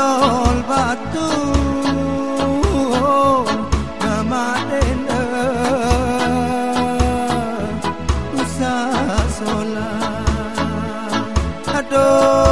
dol batu. Oh, Namadena usa sola. Adoh